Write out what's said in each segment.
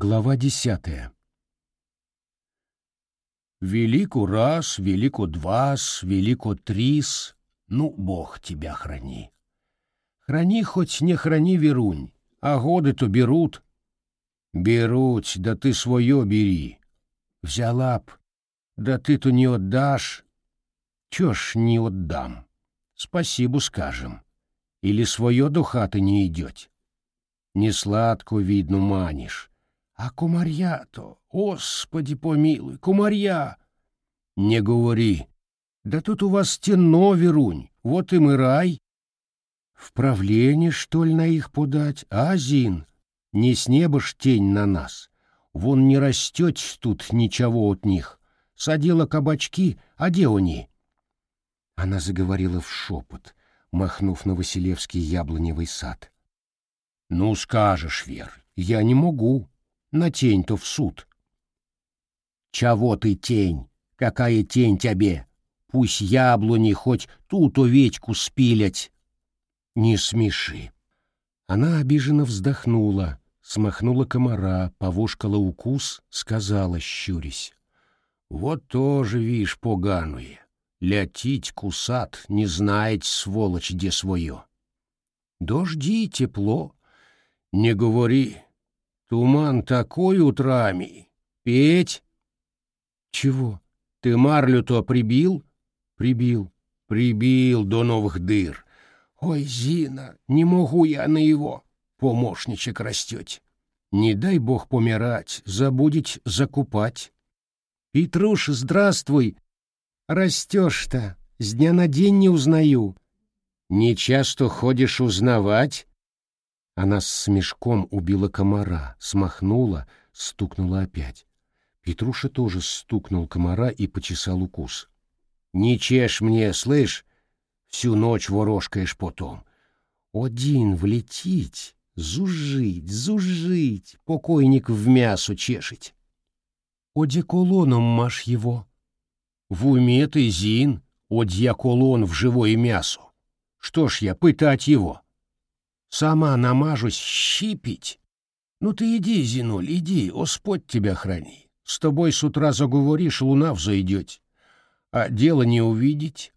Глава десятая. Велику раз, велику двас, велику трис, ну, Бог тебя храни. Храни хоть не храни, Верунь, а годы-то берут. Берут, да ты свое бери. Взяла б, да ты-то не отдашь. Чё ж не отдам? Спасибо скажем. Или свое до хаты не идет. Не сладко, видно, манишь. А кумарья-то, господи помилуй, кумарья! Не говори. Да тут у вас темно, Верунь, вот им и рай. В правление, что ли, на их подать, а, Зин? Не с неба ж тень на нас. Вон не растет тут ничего от них. Садила кабачки, а где они? Она заговорила в шепот, махнув на Василевский яблоневый сад. — Ну, скажешь, Вер, я не могу на тень-то в суд. Чего ты тень? Какая тень тебе? Пусть яблони хоть тут овечку спилять. Не смеши. Она обиженно вздохнула, смахнула комара, повушкала укус, сказала, щурясь. Вот тоже, вишь, поганое. Лятить кусат, не знает, сволочь, где свое. Дожди, тепло. Не говори, Туман такой утрами. Петь? Чего? Ты марлю-то прибил? Прибил. Прибил до новых дыр. Ой, Зина, не могу я на его. Помощничек растете. Не дай бог помирать, забудеть закупать. Петруш, здравствуй. Растешь-то, с дня на день не узнаю. Не часто ходишь узнавать? Она с смешком убила комара, смахнула, стукнула опять. Петруша тоже стукнул комара и почесал укус. «Не чешь мне, слышь? Всю ночь ворожкаешь потом. Один влетить, зужить, зужить, покойник в мясо чешить. Одеколоном маш его. В уме ты, Зин, одьяколон в живое мясо. Что ж я, пытать его?» Сама намажусь щипить. Ну ты иди, Зинуль, иди, Господь тебя храни. С тобой с утра заговоришь, луна взойдет. А дело не увидеть.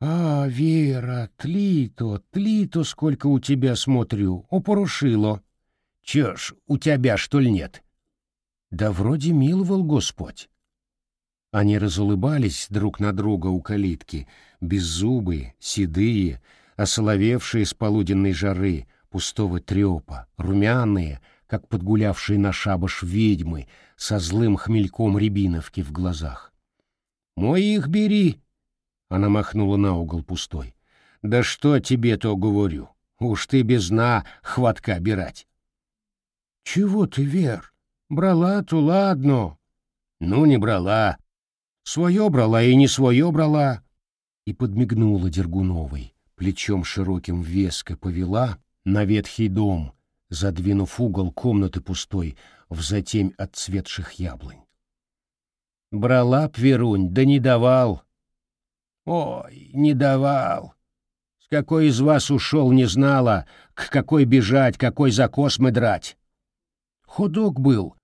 А, Вера, тлито, тлито, сколько у тебя смотрю, опорушило. Че ж, у тебя, что ли, нет? Да вроде миловал Господь. Они разулыбались друг на друга у калитки, беззубые, седые, осоловевшие с полуденной жары, пустого трепа, румяные, как подгулявшие на шабаш ведьмы, со злым хмельком рябиновки в глазах. «Мой их бери!» — она махнула на угол пустой. «Да что тебе-то говорю? Уж ты без на хватка бирать!» «Чего ты, Вер? Брала-то ладно!» «Ну, не брала. Свое брала и не свое брала!» И подмигнула Дергуновой плечом широким веско повела на ветхий дом, задвинув угол комнаты пустой в затемь отцветших яблонь. Брала б Верунь, да не давал. Ой, не давал. С какой из вас ушел, не знала, к какой бежать, какой за космы драть. Ходок был.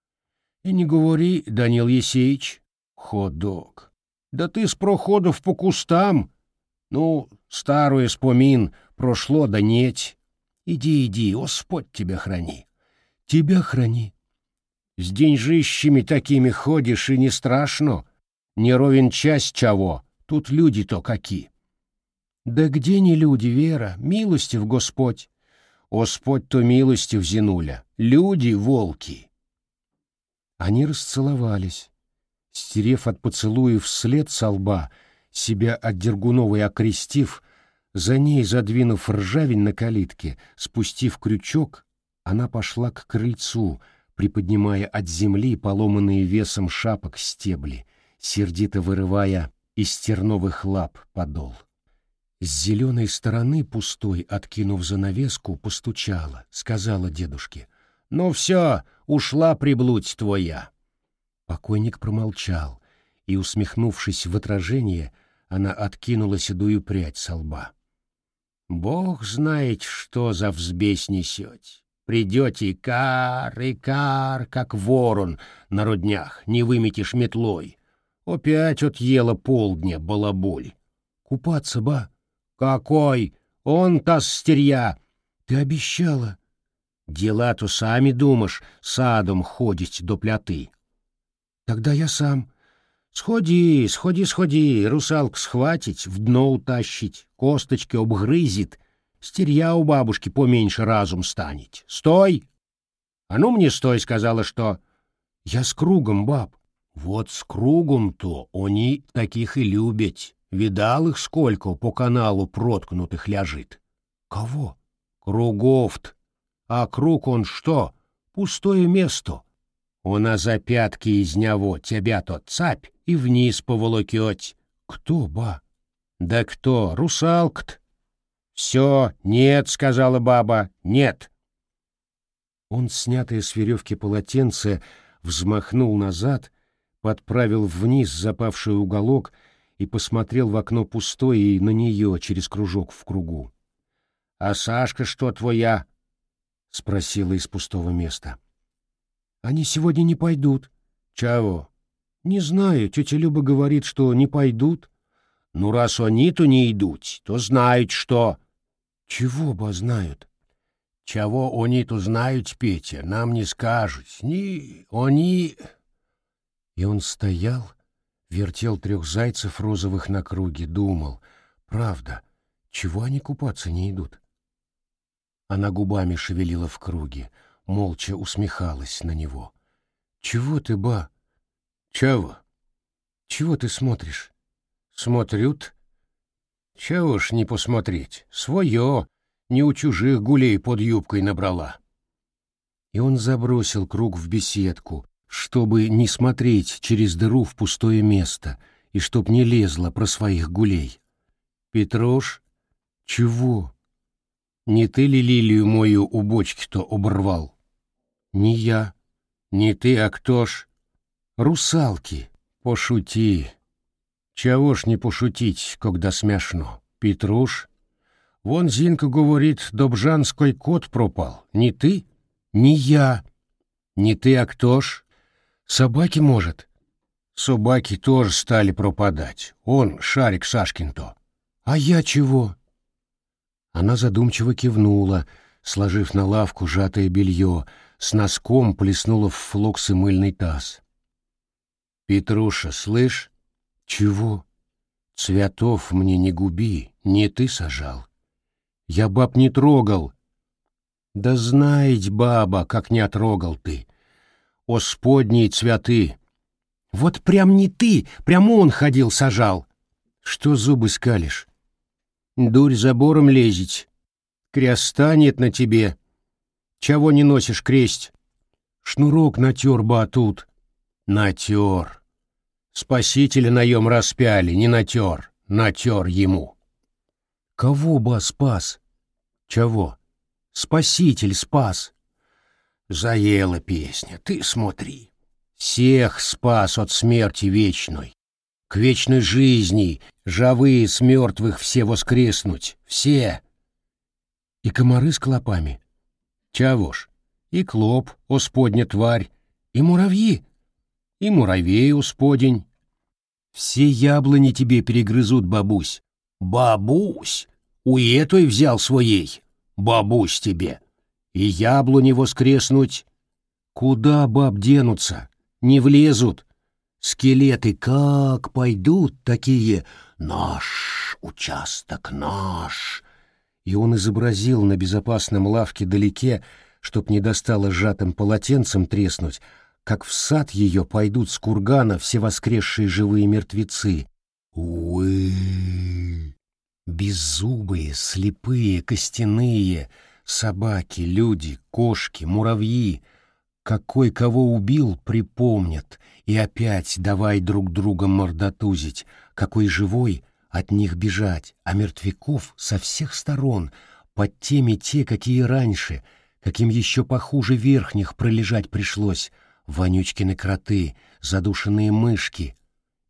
И не говори, Данил Есеич, ходок. Да ты с проходов по кустам. Ну, Старую спомин прошло да неть. Иди, иди, Господь тебя храни. Тебя храни. С деньжищами такими ходишь, и не страшно. Не ровен часть чего, тут люди-то какие. Да где не люди, Вера, милости в Господь. Господь-то милости в Зинуля, люди — волки. Они расцеловались. Стерев от поцелуев след со лба, себя от Дергуновой окрестив, за ней задвинув ржавень на калитке, спустив крючок, она пошла к крыльцу, приподнимая от земли поломанные весом шапок стебли, сердито вырывая из терновых лап подол. С зеленой стороны пустой, откинув занавеску, постучала, сказала дедушке. «Ну все, ушла приблудь твоя!» Покойник промолчал и, усмехнувшись в отражение, она откинула седую прядь со лба. «Бог знает, что за взбесь несете. Придете и кар, и кар, как ворон на роднях, не выметишь метлой. Опять отъела полдня балаболь. Купаться, ба? Какой? Он-то стерья. Ты обещала. Дела-то сами думаешь, садом ходить до пляты. Тогда я сам. Сходи, сходи, сходи, русалк схватить, в дно утащить, косточки обгрызет, стерья у бабушки поменьше разум станет. Стой! А ну мне стой, сказала, что... Я с кругом, баб. Вот с кругом-то они таких и любят. Видал их сколько по каналу проткнутых ляжит. Кого? Кругов-то. А круг он что? Пустое место. Она за пятки из него тебя тот цапь и вниз поволокет. Кто, ба? Да кто? Русалкт. Все, нет, сказала баба, нет. Он, снятое с веревки полотенце, взмахнул назад, подправил вниз запавший уголок и посмотрел в окно пустое и на нее через кружок в кругу. — А Сашка что твоя? — спросила из пустого места. Они сегодня не пойдут. Чего? Не знаю, тетя Люба говорит, что не пойдут. Ну, раз они-то не идут, то знают, что... Чего бы знают? Чего они-то знают, Петя, нам не скажут. Ни... они... И он стоял, вертел трех зайцев розовых на круге, думал. Правда, чего они купаться не идут? Она губами шевелила в круге молча усмехалась на него. «Чего ты, ба?» «Чего?» «Чего ты смотришь?» «Смотрют?» «Чего ж не посмотреть? Свое, не у чужих гулей под юбкой набрала». И он забросил круг в беседку, чтобы не смотреть через дыру в пустое место и чтоб не лезла про своих гулей. «Петруш?» «Чего?» «Не ты ли лилию мою у бочки-то оборвал?» Не я. Не ты, а кто ж? Русалки. Пошути. Чего ж не пошутить, когда смешно? Петруш? Вон Зинка говорит, Добжанской кот пропал. Не ты? Не я. Не ты, а кто ж? Собаки, может? Собаки тоже стали пропадать. Он, Шарик Сашкин-то. А я чего? Она задумчиво кивнула, сложив на лавку сжатое белье, с носком плеснула в флоксы мыльный таз. «Петруша, слышь?» «Чего?» «Цветов мне не губи, не ты сажал. Я баб не трогал». «Да знаеть, баба, как не отрогал ты. Осподние цветы. Вот прям не ты, прям он ходил сажал. Что зубы скалишь? Дурь забором лезить. Креста нет на тебе, чего не носишь кресть? Шнурок натер бы, а тут... Натер. Спасителя наем распяли, не натер. Натер ему. Кого бы спас? Чего? Спаситель спас. Заела песня, ты смотри. Всех спас от смерти вечной. К вечной жизни, живые с мертвых все воскреснуть, все. И комары с клопами. Ж? И клоп, осподня тварь, и муравьи, и муравей усподень. Все яблони тебе перегрызут, бабусь. Бабусь! У этой взял своей. Бабусь тебе. И яблони воскреснуть. Куда баб денутся? Не влезут. Скелеты как пойдут такие. Наш участок, наш и он изобразил на безопасном лавке далеке, чтоб не достало сжатым полотенцем треснуть, как в сад ее пойдут с кургана все воскресшие живые мертвецы. Уы! Беззубые, слепые, костяные, собаки, люди, кошки, муравьи. Какой кого убил, припомнят, и опять давай друг друга мордотузить, какой живой — от них бежать, а мертвяков со всех сторон, под теми те, какие раньше, каким еще похуже верхних пролежать пришлось, вонючкины кроты, задушенные мышки.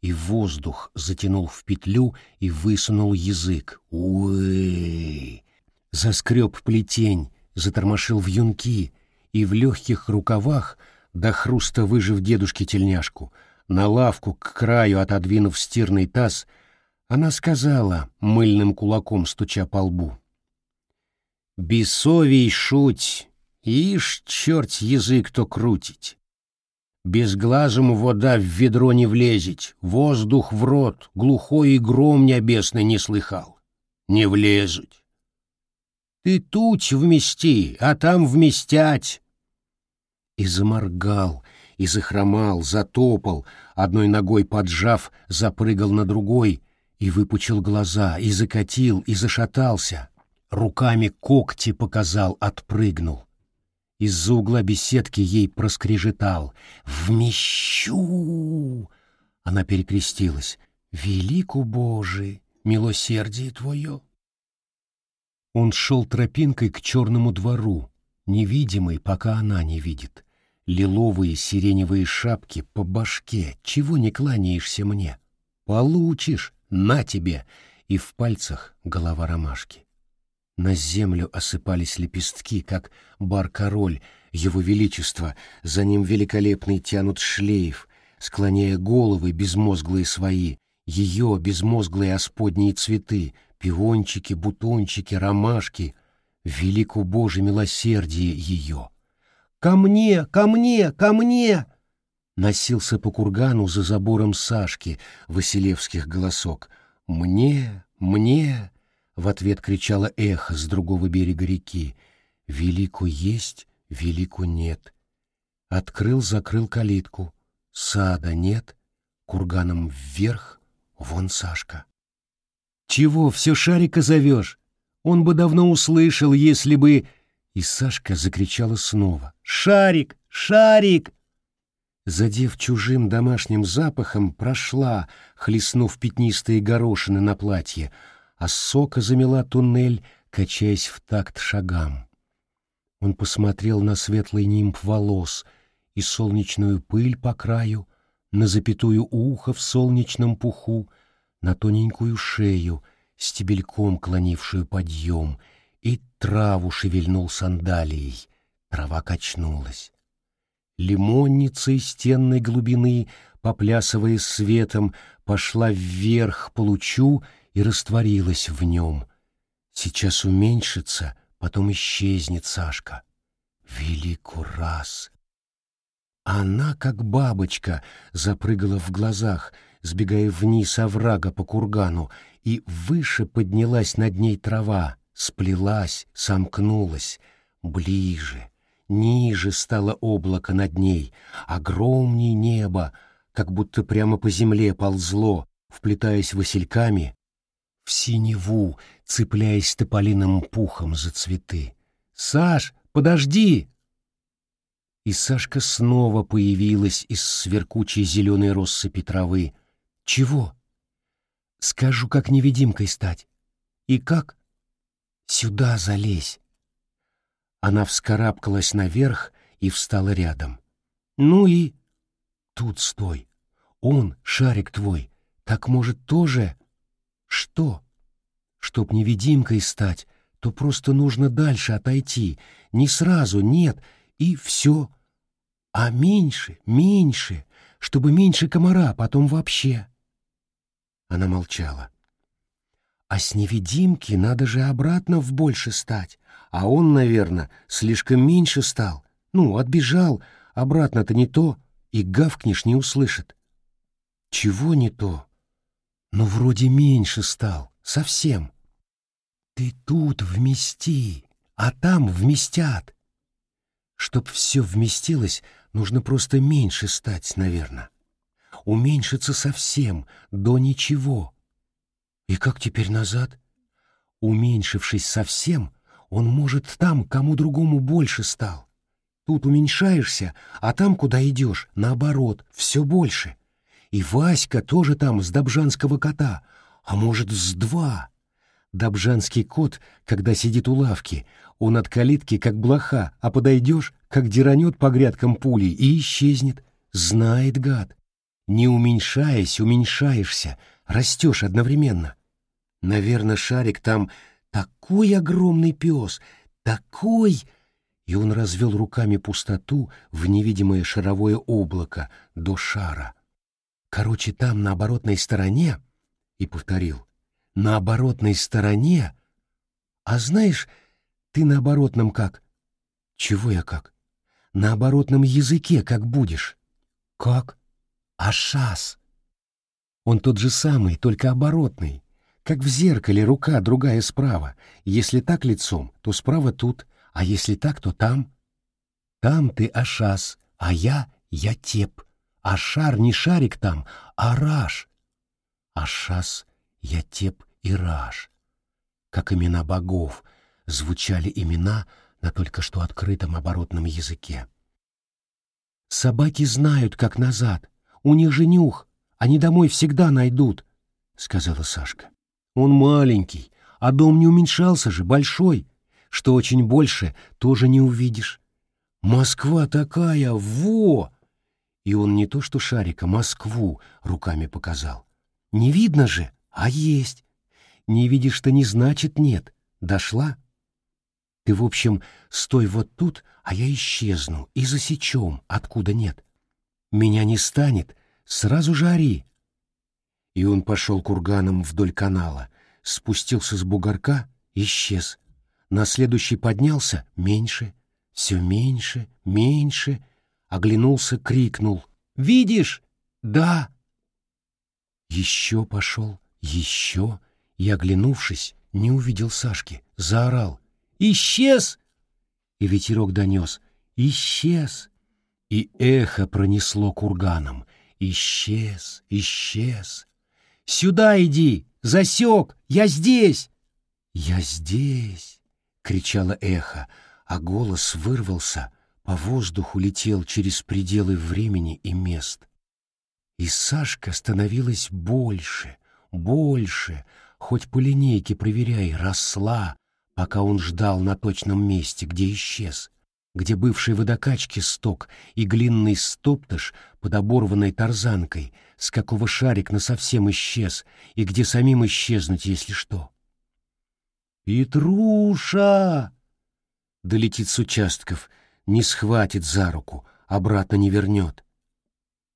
И воздух затянул в петлю и высунул язык. Уэй! Заскреб плетень, затормошил вьюнки, и в легких рукавах, до хруста выжив дедушке тельняшку, на лавку к краю отодвинув стирный таз, она сказала, мыльным кулаком стуча по лбу. «Бесовий шуть, ишь, черт язык то крутить. Безглазому вода в ведро не влезет, воздух в рот, глухой и гром небесный не слыхал. Не влезуть. Ты тут вмести, а там вместять. И заморгал, и захромал, затопал, одной ногой поджав, запрыгал на другой, и выпучил глаза, и закатил, и зашатался. Руками когти показал, отпрыгнул. Из-за угла беседки ей проскрежетал. «Вмещу!» Она перекрестилась. «Велику Божий, милосердие твое!» Он шел тропинкой к черному двору, невидимый, пока она не видит. Лиловые сиреневые шапки по башке, чего не кланяешься мне? Получишь, на тебе! И в пальцах голова ромашки. На землю осыпались лепестки, как бар-король, его величество, за ним великолепный тянут шлейф, склоняя головы безмозглые свои, ее безмозглые осподние цветы, пиончики, бутончики, ромашки, велику Боже милосердие ее. «Ко мне! Ко мне! Ко мне!» Носился по кургану за забором Сашки Василевских голосок. «Мне! Мне!» В ответ кричало эхо с другого берега реки. «Велику есть, велику нет». Открыл-закрыл калитку. Сада нет, курганом вверх, вон Сашка. «Чего все Шарика зовешь? Он бы давно услышал, если бы...» И Сашка закричала снова. «Шарик! Шарик!» Задев чужим домашним запахом, прошла, хлестнув пятнистые горошины на платье, а сока замела туннель, качаясь в такт шагам. Он посмотрел на светлый нимб волос и солнечную пыль по краю, на запятую ухо в солнечном пуху, на тоненькую шею, стебельком клонившую подъем, и траву шевельнул сандалией. Трава качнулась. Лимонница из стенной глубины, поплясывая светом, пошла вверх по лучу и растворилась в нем. Сейчас уменьшится, потом исчезнет Сашка. Велику раз! Она, как бабочка, запрыгала в глазах, сбегая вниз оврага по кургану, и выше поднялась над ней трава, сплелась, сомкнулась, ближе, ниже стало облако над ней, огромнее небо, как будто прямо по земле ползло, вплетаясь васильками, в синеву, цепляясь тополиным пухом за цветы. «Саш, подожди!» И Сашка снова появилась из сверкучей зеленой россыпи травы. «Чего?» «Скажу, как невидимкой стать». «И как?» «Сюда залезь». Она вскарабкалась наверх и встала рядом. «Ну и...» «Тут стой. Он, шарик твой, так может тоже...» Что? Чтоб невидимкой стать, то просто нужно дальше отойти. Не сразу, нет, и все. А меньше, меньше, чтобы меньше комара, потом вообще. Она молчала. А с невидимки надо же обратно в больше стать. А он, наверное, слишком меньше стал. Ну, отбежал, обратно-то не то, и гавкнешь не услышит. Чего не то? но вроде меньше стал, совсем. Ты тут вмести, а там вместят. Чтоб все вместилось, нужно просто меньше стать, наверное. Уменьшиться совсем, до ничего. И как теперь назад? Уменьшившись совсем, он может там, кому другому больше стал. Тут уменьшаешься, а там, куда идешь, наоборот, все больше. И Васька тоже там с Добжанского кота, а может, с два. Добжанский кот, когда сидит у лавки, он от калитки как блоха, а подойдешь, как деранет по грядкам пулей и исчезнет. Знает гад. Не уменьшаясь, уменьшаешься, растешь одновременно. Наверное, шарик там такой огромный пес, такой... И он развел руками пустоту в невидимое шаровое облако до шара. Короче, там, на оборотной стороне, и повторил, на оборотной стороне, а знаешь, ты на оборотном как? Чего я как? На оборотном языке как будешь? Как? Ашас. Он тот же самый, только оборотный. Как в зеркале рука другая справа. Если так лицом, то справа тут, а если так, то там. Там ты Ашас, а я — я Теп. А шар не шарик там, а раш. Ашас, я Теп и раш. Как имена богов звучали имена на только что открытом оборотном языке. Собаки знают, как назад. У них же нюх. Они домой всегда найдут, — сказала Сашка. Он маленький, а дом не уменьшался же, большой. Что очень больше, тоже не увидишь. Москва такая, во! И он не то что шарика, Москву руками показал. Не видно же, а есть. Не видишь-то не значит нет. Дошла? Ты, в общем, стой вот тут, а я исчезну и засечем, откуда нет. Меня не станет, Сразу же ори!» И он пошел курганом вдоль канала, спустился с бугорка, исчез. На следующий поднялся меньше, все меньше, меньше, оглянулся, крикнул. «Видишь?» «Да!» Еще пошел, еще, и, оглянувшись, не увидел Сашки, заорал. «Исчез!» И ветерок донес. «Исчез!» И эхо пронесло курганом, Исчез, исчез. «Сюда иди! Засек! Я здесь!» «Я здесь!» — кричало эхо, а голос вырвался, по воздуху летел через пределы времени и мест. И Сашка становилась больше, больше, хоть по линейке проверяй, росла, пока он ждал на точном месте, где исчез где бывший водокачки сток и глинный стоптыш под оборванной тарзанкой, с какого шарик насовсем исчез, и где самим исчезнуть, если что. «Петруша!» Долетит с участков, не схватит за руку, обратно не вернет.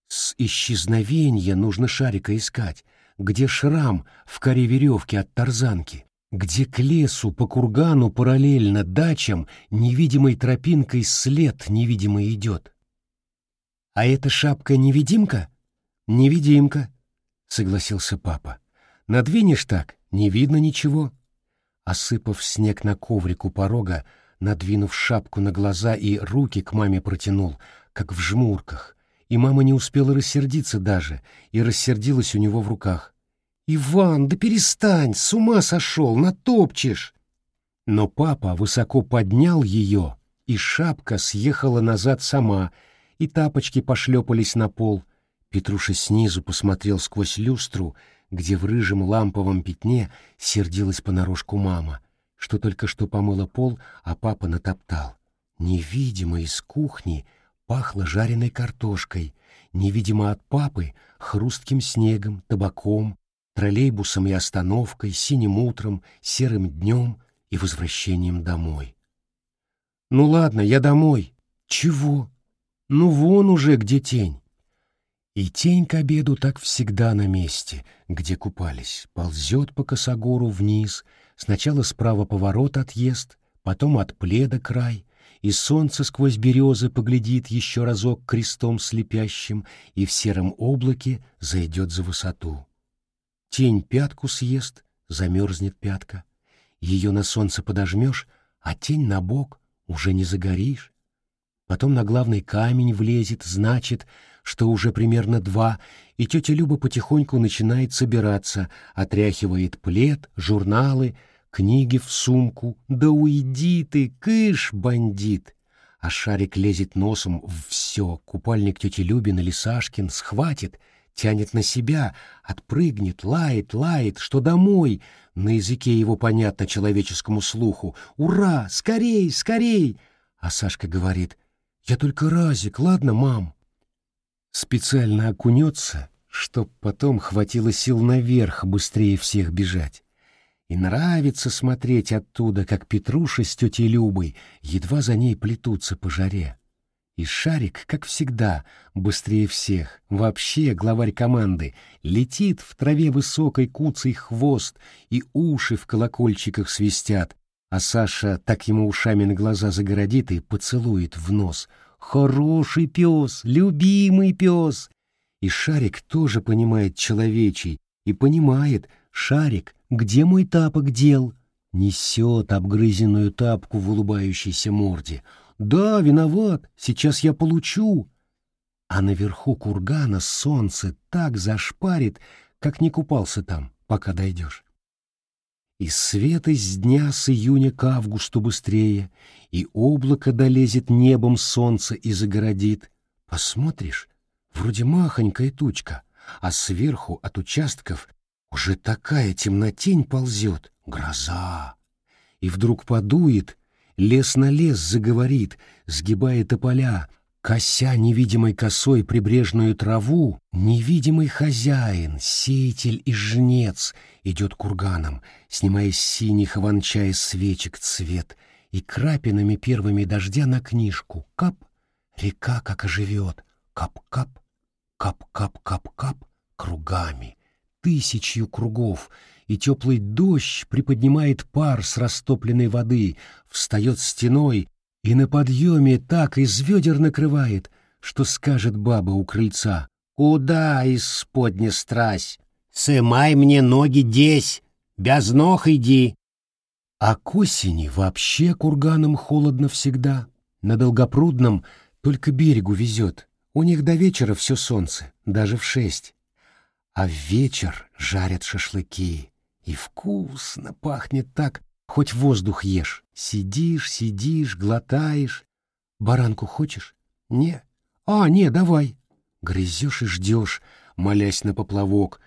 С исчезновения нужно шарика искать, где шрам в коре веревки от тарзанки где к лесу по кургану параллельно дачам невидимой тропинкой след невидимый идет. «А эта шапка-невидимка?» «Невидимка», — согласился папа. «Надвинешь так, не видно ничего». Осыпав снег на коврик у порога, надвинув шапку на глаза и руки к маме протянул, как в жмурках, и мама не успела рассердиться даже, и рассердилась у него в руках. «Иван, да перестань, с ума сошел, натопчешь!» Но папа высоко поднял ее, и шапка съехала назад сама, и тапочки пошлепались на пол. Петруша снизу посмотрел сквозь люстру, где в рыжем ламповом пятне сердилась понарошку мама, что только что помыла пол, а папа натоптал. Невидимо из кухни пахло жареной картошкой, невидимо от папы — хрустким снегом, табаком, троллейбусом и остановкой, синим утром, серым днем и возвращением домой. «Ну ладно, я домой». «Чего? Ну вон уже где тень». И тень к обеду так всегда на месте, где купались, ползет по косогору вниз, сначала справа поворот отъезд, потом от пледа край, и солнце сквозь березы поглядит еще разок крестом слепящим и в сером облаке зайдет за высоту. Тень пятку съест, замерзнет пятка. Ее на солнце подожмешь, а тень на бок уже не загоришь. Потом на главный камень влезет, значит, что уже примерно два, и тетя Люба потихоньку начинает собираться, отряхивает плед, журналы, книги в сумку. Да уйди ты, кыш, бандит! А шарик лезет носом в все, купальник тети Любин или Сашкин схватит — тянет на себя, отпрыгнет, лает, лает, что домой. На языке его понятно человеческому слуху. «Ура! Скорей, скорей!» А Сашка говорит, «Я только разик, ладно, мам?» Специально окунется, чтоб потом хватило сил наверх быстрее всех бежать. И нравится смотреть оттуда, как Петруша с тетей Любой едва за ней плетутся по жаре. И Шарик, как всегда, быстрее всех, вообще главарь команды, летит в траве высокой куцей хвост, и уши в колокольчиках свистят, а Саша так ему ушами на глаза загородит и поцелует в нос. «Хороший пес, любимый пес!» И Шарик тоже понимает человечий, и понимает, Шарик, где мой тапок дел? Несет обгрызенную тапку в улыбающейся морде. Да, виноват, сейчас я получу. А наверху кургана солнце так зашпарит, как не купался там, пока дойдешь. И свет из дня с июня к августу быстрее, и облако долезет небом солнце и загородит. Посмотришь, вроде махонькая тучка, а сверху от участков уже такая темнотень ползет, гроза. И вдруг подует, лес на лес заговорит, сгибая тополя, кося невидимой косой прибрежную траву, невидимый хозяин, сеятель и жнец идет курганом, снимая с синих иван-чая свечек цвет и крапинами первыми дождя на книжку. Кап, река как оживет, кап-кап, кап-кап-кап-кап, кругами тысячью кругов, и теплый дождь приподнимает пар с растопленной воды, встает стеной и на подъеме так из ведер накрывает, что скажет баба у крыльца. «Куда, исподня страсть? Сымай мне ноги десь, без ног иди!» А к осени вообще курганом холодно всегда. На Долгопрудном только берегу везет. У них до вечера все солнце, даже в шесть а в вечер жарят шашлыки. И вкусно пахнет так, хоть воздух ешь. Сидишь, сидишь, глотаешь. Баранку хочешь? Не. А, не, давай. Грызешь и ждешь, молясь на поплавок,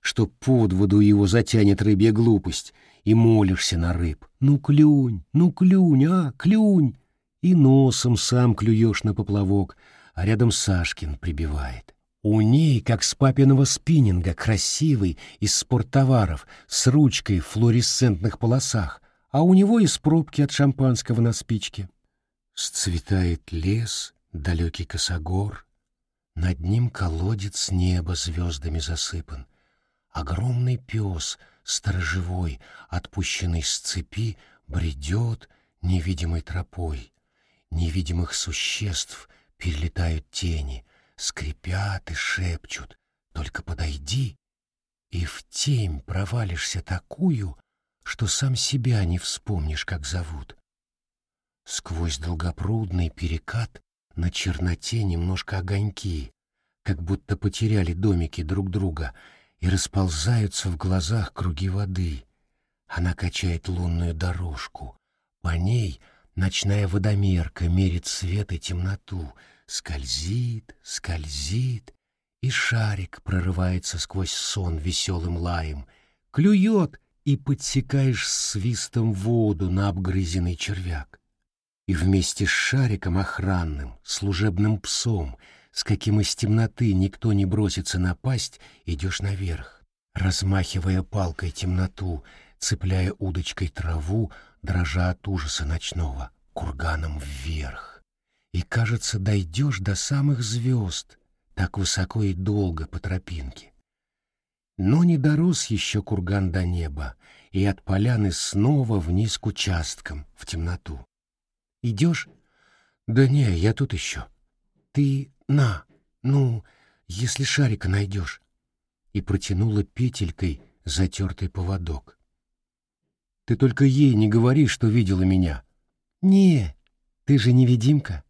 что под воду его затянет рыбья глупость, и молишься на рыб. Ну, клюнь, ну, клюнь, а, клюнь. И носом сам клюешь на поплавок, а рядом Сашкин прибивает. У ней, как с папиного спиннинга, красивый, из спорттоваров, с ручкой в флуоресцентных полосах, а у него из пробки от шампанского на спичке. Сцветает лес, далекий косогор, над ним колодец неба звездами засыпан. Огромный пес, сторожевой, отпущенный с цепи, бредет невидимой тропой. Невидимых существ перелетают тени — скрипят и шепчут «Только подойди!» И в тень провалишься такую, что сам себя не вспомнишь, как зовут. Сквозь долгопрудный перекат на черноте немножко огоньки, как будто потеряли домики друг друга и расползаются в глазах круги воды. Она качает лунную дорожку. По ней ночная водомерка мерит свет и темноту — Скользит, скользит, и шарик прорывается сквозь сон веселым лаем, клюет, и подсекаешь свистом воду на обгрызенный червяк. И вместе с шариком охранным, служебным псом, с каким из темноты никто не бросится напасть, идешь наверх, размахивая палкой темноту, цепляя удочкой траву, дрожа от ужаса ночного, курганом вверх и, кажется, дойдешь до самых звезд, так высоко и долго по тропинке. Но не дорос еще курган до неба, и от поляны снова вниз к участкам, в темноту. Идешь? Да не, я тут еще. Ты на, ну, если шарика найдешь. И протянула петелькой затертый поводок. Ты только ей не говори, что видела меня. Не, ты же невидимка.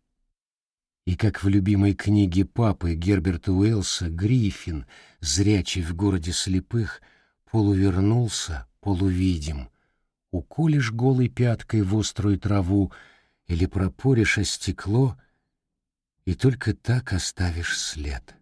И как в любимой книге папы Герберта Уэллса Гриффин, зрячий в городе слепых, полувернулся, полувидим. Уколешь голой пяткой в острую траву или пропоришь о стекло, и только так оставишь след.